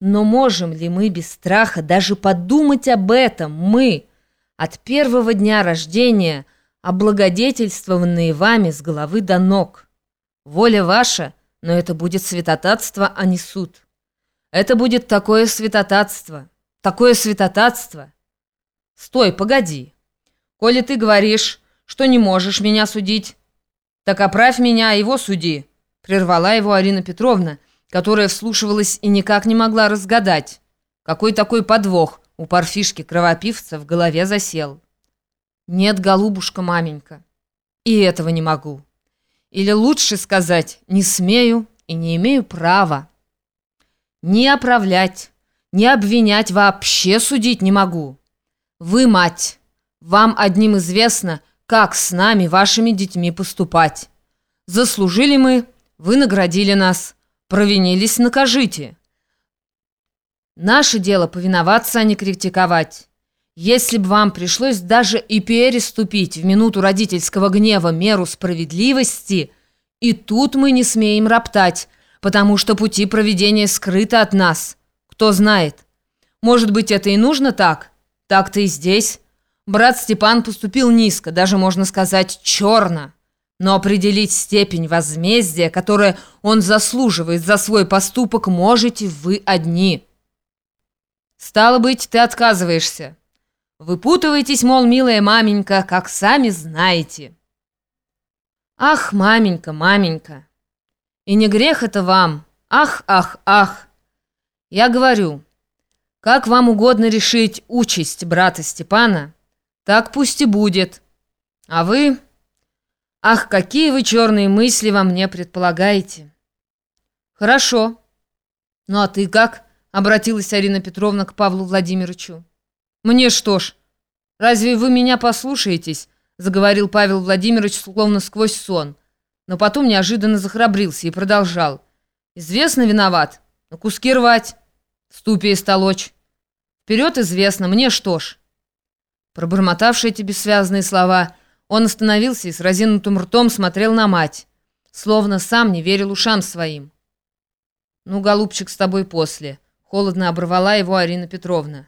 Но можем ли мы без страха даже подумать об этом, мы, от первого дня рождения, облагодетельствованные вами с головы до ног? Воля ваша, но это будет святотатство, а не суд. Это будет такое святотатство, такое святотатство. Стой, погоди. Коли ты говоришь, что не можешь меня судить, так оправь меня, его суди, прервала его Арина Петровна, которая вслушивалась и никак не могла разгадать, какой такой подвох у парфишки-кровопивца в голове засел. «Нет, голубушка, маменька, и этого не могу. Или лучше сказать, не смею и не имею права. Не оправлять, не обвинять вообще судить не могу. Вы, мать, вам одним известно, как с нами, вашими детьми, поступать. Заслужили мы, вы наградили нас». Провинились, накажите. Наше дело повиноваться, а не критиковать. Если бы вам пришлось даже и переступить в минуту родительского гнева меру справедливости, и тут мы не смеем роптать, потому что пути проведения скрыты от нас. Кто знает. Может быть, это и нужно так? Так-то и здесь. Брат Степан поступил низко, даже, можно сказать, черно. Но определить степень возмездия, которое он заслуживает за свой поступок, можете вы одни. Стало быть, ты отказываешься. Выпутываетесь, мол, милая маменька, как сами знаете. Ах, маменька, маменька. И не грех это вам. Ах, ах, ах. Я говорю, как вам угодно решить участь брата Степана, так пусть и будет. А вы... Ах, какие вы черные мысли во мне предполагаете. Хорошо. Ну а ты как? Обратилась Арина Петровна к Павлу Владимировичу. Мне что ж, разве вы меня послушаетесь? Заговорил Павел Владимирович словно сквозь сон. Но потом неожиданно захрабрился и продолжал. Известно виноват, на куски рвать, ступи и столочь. Вперед известно, мне что ж. Пробормотавшие эти бессвязные слова – он остановился и с разинутым ртом смотрел на мать, словно сам не верил ушам своим. «Ну, голубчик, с тобой после», — холодно оборвала его Арина Петровна.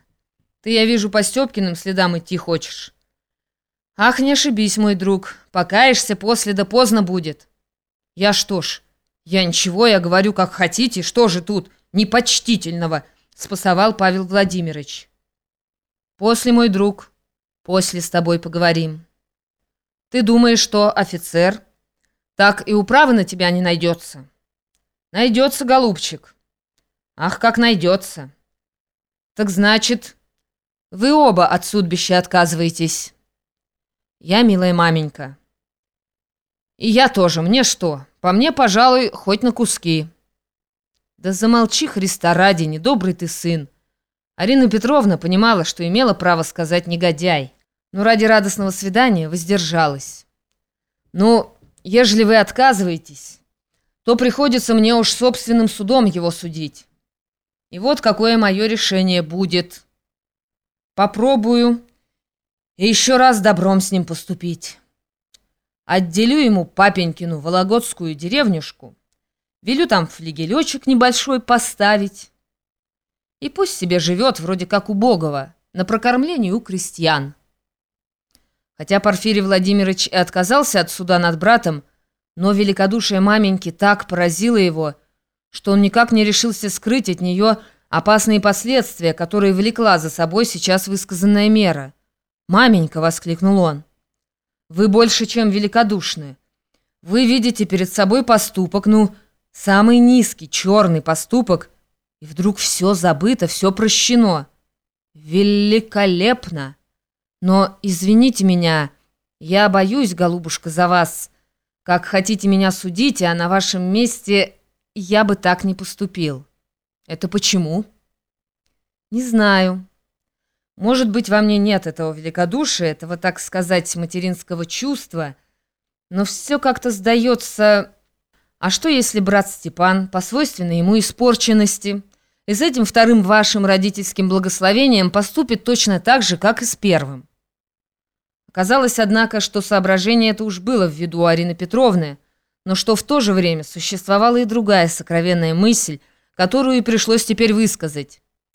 «Ты, я вижу, по Степкиным следам идти хочешь». «Ах, не ошибись, мой друг, покаешься после, да поздно будет». «Я что ж, я ничего, я говорю, как хотите, что же тут непочтительного?» — спасовал Павел Владимирович. «После, мой друг, после с тобой поговорим». Ты думаешь, что офицер? Так и управы на тебя не найдется. Найдется, голубчик. Ах, как найдется. Так значит, вы оба от судьбища отказываетесь. Я, милая маменька. И я тоже. Мне что? По мне, пожалуй, хоть на куски. Да замолчи, Христа ради, недобрый ты сын. Арина Петровна понимала, что имела право сказать негодяй но ради радостного свидания воздержалась. «Ну, ежели вы отказываетесь, то приходится мне уж собственным судом его судить. И вот какое мое решение будет. Попробую и еще раз добром с ним поступить. Отделю ему папенькину вологодскую деревнюшку, велю там флигелечек небольшой поставить, и пусть себе живет вроде как убогого, на прокормлении у крестьян». Хотя Порфирий Владимирович и отказался от суда над братом, но великодушие маменьки так поразило его, что он никак не решился скрыть от нее опасные последствия, которые влекла за собой сейчас высказанная мера. «Маменька!» — воскликнул он. «Вы больше, чем великодушны. Вы видите перед собой поступок, ну, самый низкий, черный поступок, и вдруг все забыто, все прощено. Великолепно!» Но извините меня, я боюсь, голубушка, за вас. Как хотите меня судить, а на вашем месте я бы так не поступил. Это почему? Не знаю. Может быть, во мне нет этого великодушия, этого, так сказать, материнского чувства, но все как-то сдается... А что, если брат Степан, по свойственной ему испорченности, и с этим вторым вашим родительским благословением поступит точно так же, как и с первым? Оказалось, однако, что соображение это уж было в виду Арины Петровны, но что в то же время существовала и другая сокровенная мысль, которую и пришлось теперь высказать.